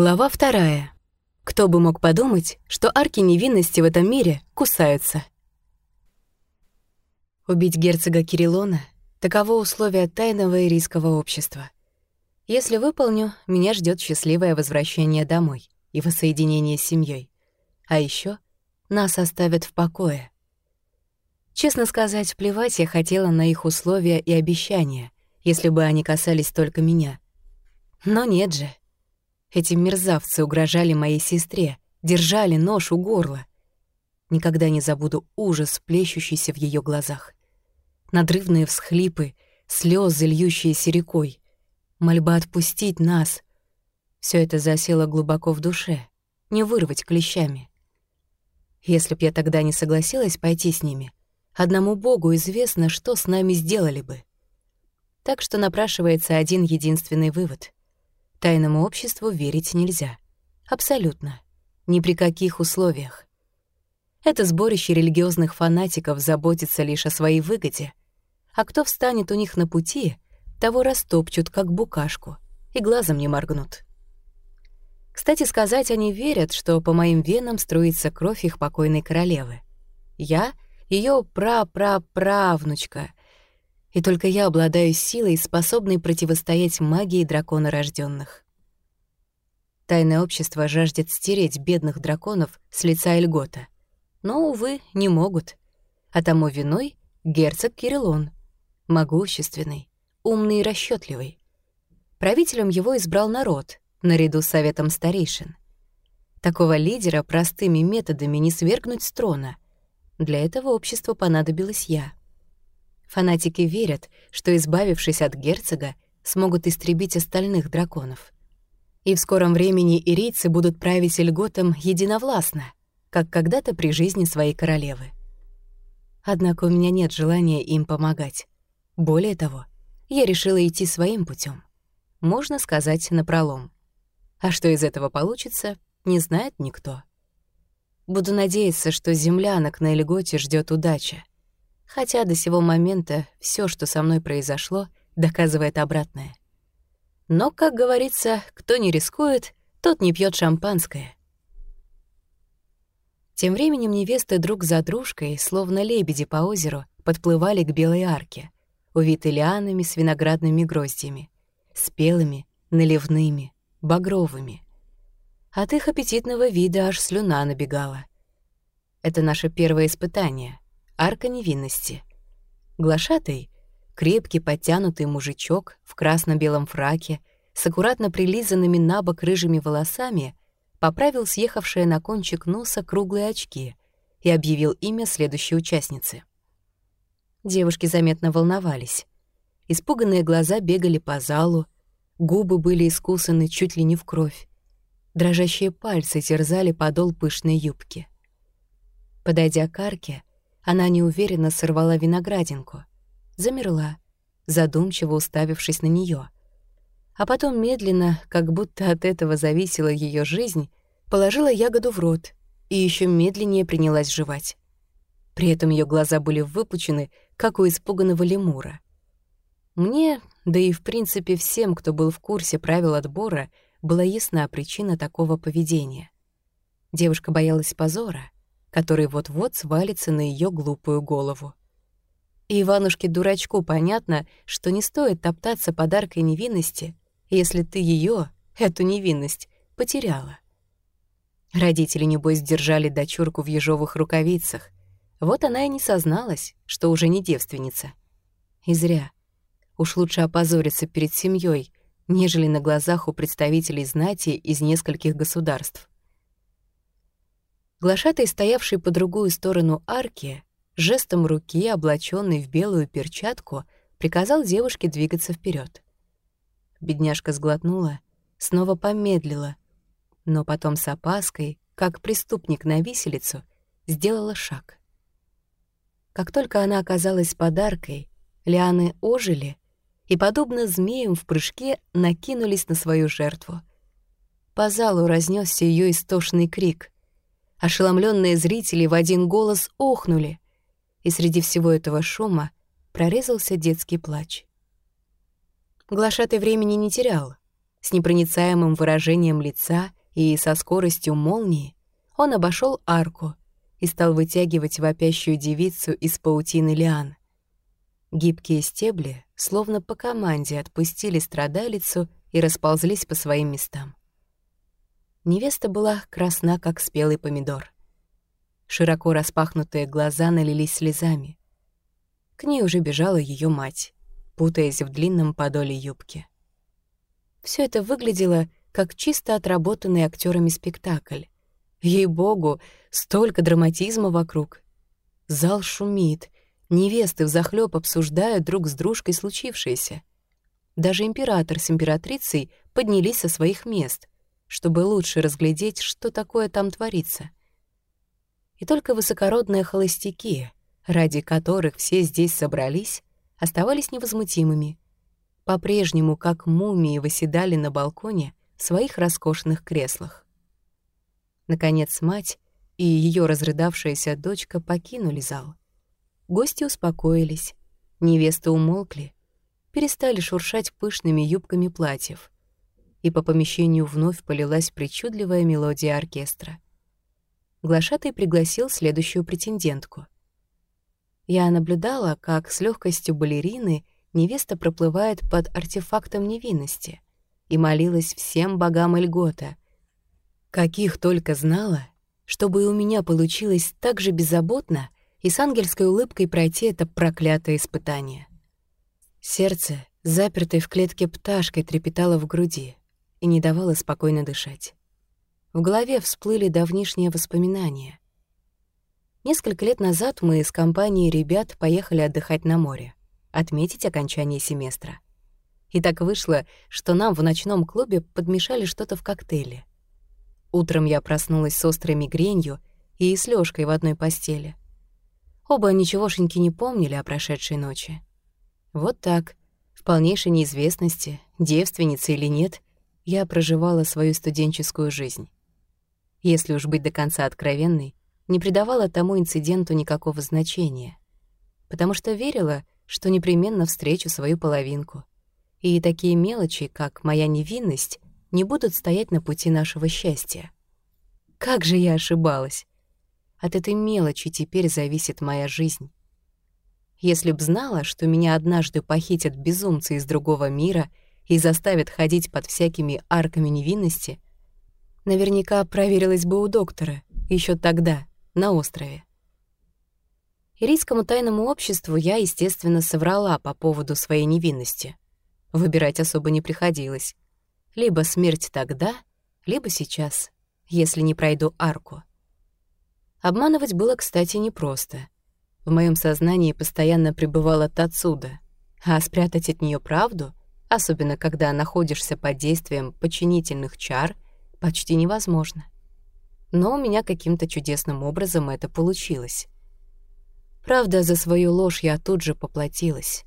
Глава вторая. Кто бы мог подумать, что арки невинности в этом мире кусаются. Убить герцога Кириллона — таково условие тайного ирийского общества. Если выполню, меня ждет счастливое возвращение домой и воссоединение с семьей. А еще нас оставят в покое. Честно сказать, плевать я хотела на их условия и обещания, если бы они касались только меня. Но нет же. Эти мерзавцы угрожали моей сестре, держали нож у горла. Никогда не забуду ужас, плещущийся в ее глазах. Надрывные всхлипы, слезы, льющиеся рекой, мольба отпустить нас. Все это засело глубоко в душе, не вырвать клещами. Если б я тогда не согласилась пойти с ними, одному Богу известно, что с нами сделали бы. Так что напрашивается один единственный вывод — Тайному обществу верить нельзя. Абсолютно. Ни при каких условиях. Это сборище религиозных фанатиков заботится лишь о своей выгоде. А кто встанет у них на пути, того растопчут, как букашку, и глазом не моргнут. Кстати сказать, они верят, что по моим венам струится кровь их покойной королевы. Я — ее пра-пра-правнучка, и только я обладаю силой, способной противостоять магии дракона рожденных. Тайное общество жаждет стереть бедных драконов с лица Эльгота. Но, увы, не могут. А тому виной герцог Кириллон. Могущественный, умный и расчетливый. Правителем его избрал народ, наряду с советом старейшин. Такого лидера простыми методами не свергнуть с трона. Для этого обществу понадобилась я — Фанатики верят, что, избавившись от герцога, смогут истребить остальных драконов. И в скором времени ирийцы будут править льготом единовластно, как когда-то при жизни своей королевы. Однако у меня нет желания им помогать. Более того, я решила идти своим путем. Можно сказать, напролом. А что из этого получится, не знает никто. Буду надеяться, что землянок на льготе ждет удача — хотя до сего момента все, что со мной произошло, доказывает обратное. Но, как говорится, кто не рискует, тот не пьет шампанское. Тем временем невесты друг за дружкой, словно лебеди по озеру, подплывали к белой арке, увитой лианами с виноградными гроздьями, спелыми, наливными, багровыми. От их аппетитного вида аж слюна набегала. Это наше первое испытание — арка невинности. Глашатый — крепкий, подтянутый мужичок в красно-белом фраке с аккуратно прилизанными на бок рыжими волосами поправил съехавшие на кончик носа круглые очки и объявил имя следующей участницы. Девушки заметно волновались. Испуганные глаза бегали по залу, губы были искусаны чуть ли не в кровь. Дрожащие пальцы терзали подол пышной юбки. Подойдя к арке, она неуверенно сорвала виноградинку, замерла, задумчиво уставившись на нее, А потом медленно, как будто от этого зависела ее жизнь, положила ягоду в рот и еще медленнее принялась жевать. При этом ее глаза были выпучены, как у испуганного лемура. Мне, да и в принципе всем, кто был в курсе правил отбора, была ясна причина такого поведения. Девушка боялась позора — который вот-вот свалится на ее глупую голову. Иванушке-дурачку понятно, что не стоит топтаться подаркой невинности, если ты ее, эту невинность, потеряла. Родители, небось, держали дочурку в ежовых рукавицах. Вот она и не созналась, что уже не девственница. И зря. Уж лучше опозориться перед семьей, нежели на глазах у представителей знати из нескольких государств. Глашатый, стоявший по другую сторону арки, жестом руки, облаченный в белую перчатку, приказал девушке двигаться вперед. Бедняжка сглотнула, снова помедлила, но потом с опаской, как преступник на виселицу, сделала шаг. Как только она оказалась подаркой, лианы ожили и, подобно змеям в прыжке, накинулись на свою жертву. По залу разнесся ее истошный крик — Ошеломленные зрители в один голос охнули, и среди всего этого шума прорезался детский плач. Глашатый времени не терял. С непроницаемым выражением лица и со скоростью молнии он обошел арку и стал вытягивать вопящую девицу из паутины лиан. Гибкие стебли, словно по команде, отпустили страдалицу и расползлись по своим местам. Невеста была красна, как спелый помидор. Широко распахнутые глаза налились слезами. К ней уже бежала ее мать, путаясь в длинном подоле юбки. Все это выглядело как чисто отработанный актерами спектакль. Ей-богу, столько драматизма вокруг. Зал шумит, невесты взахлёб обсуждают друг с дружкой случившееся. Даже император с императрицей поднялись со своих мест, чтобы лучше разглядеть, что такое там творится. И только высокородные холостяки, ради которых все здесь собрались, оставались невозмутимыми. По-прежнему, как мумии, выседали на балконе в своих роскошных креслах. Наконец, мать и ее разрыдавшаяся дочка покинули зал. Гости успокоились, невесты умолкли, перестали шуршать пышными юбками платьев, и по помещению вновь полилась причудливая мелодия оркестра. Глашатый пригласил следующую претендентку. Я наблюдала, как с легкостью балерины невеста проплывает под артефактом невинности и молилась всем богам Эльгота, каких только знала, чтобы и у меня получилось так же беззаботно и с ангельской улыбкой пройти это проклятое испытание. Сердце, запертое в клетке пташкой, трепетало в груди и не давало спокойно дышать. В голове всплыли давнишние воспоминания. Несколько лет назад мы с компанией ребят поехали отдыхать на море, отметить окончание семестра. И так вышло, что нам в ночном клубе подмешали что-то в коктейле. Утром я проснулась с острой мигренью и с Лёшкой в одной постели. Оба ничегошеньки не помнили о прошедшей ночи. Вот так, в полнейшей неизвестности, девственница или нет, я проживала свою студенческую жизнь. Если уж быть до конца откровенной, не придавала тому инциденту никакого значения, потому что верила, что непременно встречу свою половинку. И такие мелочи, как моя невинность, не будут стоять на пути нашего счастья. Как же я ошибалась! От этой мелочи теперь зависит моя жизнь. Если б знала, что меня однажды похитят безумцы из другого мира и заставят ходить под всякими арками невинности, наверняка проверилась бы у доктора еще тогда, на острове. Ирийскому тайному обществу я, естественно, соврала по поводу своей невинности. Выбирать особо не приходилось. Либо смерть тогда, либо сейчас, если не пройду арку. Обманывать было, кстати, непросто. В моем сознании постоянно пребывала Тацуда, а спрятать от нее правду, особенно когда находишься под действием подчинительных чар, почти невозможно. Но у меня каким-то чудесным образом это получилось. Правда, за свою ложь я тут же поплатилась.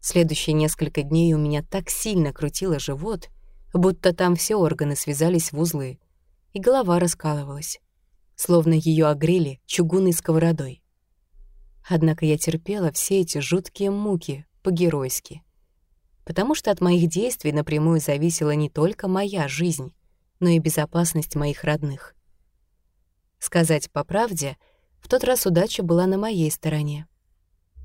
Следующие несколько дней у меня так сильно крутило живот, будто там все органы связались в узлы, и голова раскалывалась, словно ее огрели чугунной сковородой. Однако я терпела все эти жуткие муки по-геройски, потому что от моих действий напрямую зависела не только моя жизнь, но и безопасность моих родных. Сказать по правде, в тот раз удача была на моей стороне.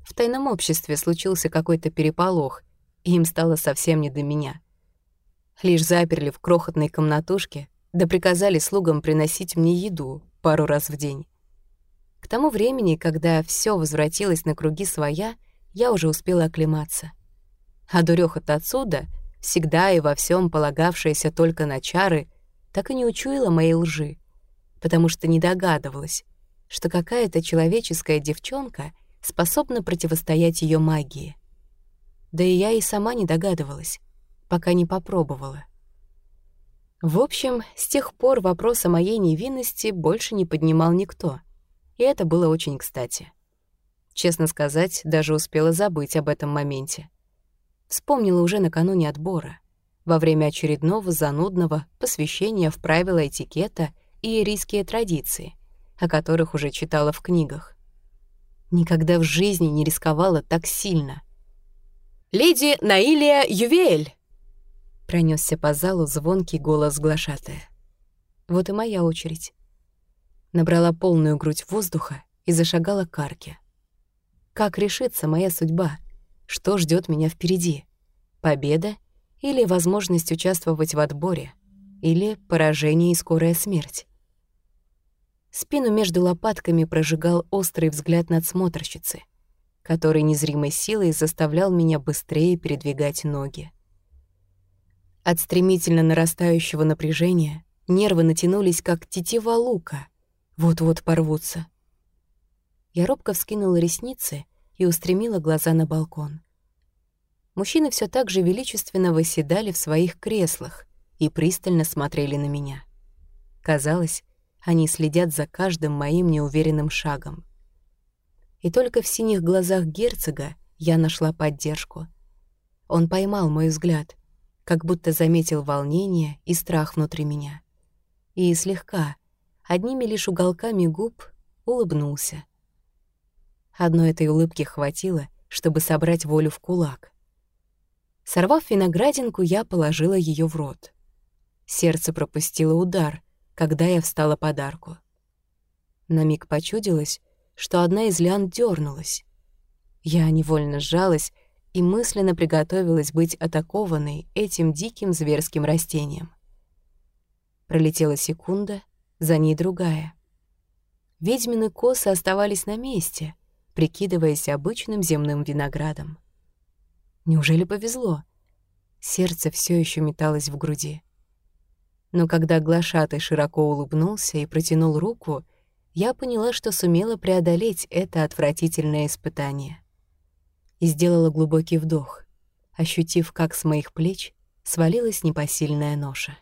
В тайном обществе случился какой-то переполох, и им стало совсем не до меня — Лишь заперли в крохотной комнатушке, да приказали слугам приносить мне еду пару раз в день. К тому времени, когда все возвратилось на круги своя, я уже успела оклематься. А дурёха-то отсюда, всегда и во всем полагавшаяся только на чары, так и не учуяла моей лжи, потому что не догадывалась, что какая-то человеческая девчонка способна противостоять ее магии. Да и я и сама не догадывалась пока не попробовала. В общем, с тех пор вопрос о моей невинности больше не поднимал никто, и это было очень кстати. Честно сказать, даже успела забыть об этом моменте. Вспомнила уже накануне отбора, во время очередного занудного посвящения в правила этикета и ирийские традиции, о которых уже читала в книгах. Никогда в жизни не рисковала так сильно. «Леди Наилия Ювель!» Пронесся по залу звонкий голос глашатая. Вот и моя очередь. Набрала полную грудь воздуха и зашагала к арке. Как решится моя судьба? Что ждет меня впереди? Победа или возможность участвовать в отборе? Или поражение и скорая смерть? Спину между лопатками прожигал острый взгляд надсмотрщицы, который незримой силой заставлял меня быстрее передвигать ноги. От стремительно нарастающего напряжения нервы натянулись, как тетива лука, вот-вот порвутся. Я робко вскинула ресницы и устремила глаза на балкон. Мужчины все так же величественно восседали в своих креслах и пристально смотрели на меня. Казалось, они следят за каждым моим неуверенным шагом. И только в синих глазах герцога я нашла поддержку. Он поймал мой взгляд, как будто заметил волнение и страх внутри меня. И слегка, одними лишь уголками губ, улыбнулся. Одной этой улыбки хватило, чтобы собрать волю в кулак. Сорвав виноградинку, я положила ее в рот. Сердце пропустило удар, когда я встала подарку. На миг почудилось, что одна из лян дернулась. Я невольно сжалась и мысленно приготовилась быть атакованной этим диким зверским растением. Пролетела секунда, за ней другая. Ведьмины косы оставались на месте, прикидываясь обычным земным виноградом. Неужели повезло? Сердце все еще металось в груди. Но когда глашатый широко улыбнулся и протянул руку, я поняла, что сумела преодолеть это отвратительное испытание. И сделала глубокий вдох, ощутив, как с моих плеч свалилась непосильная ноша.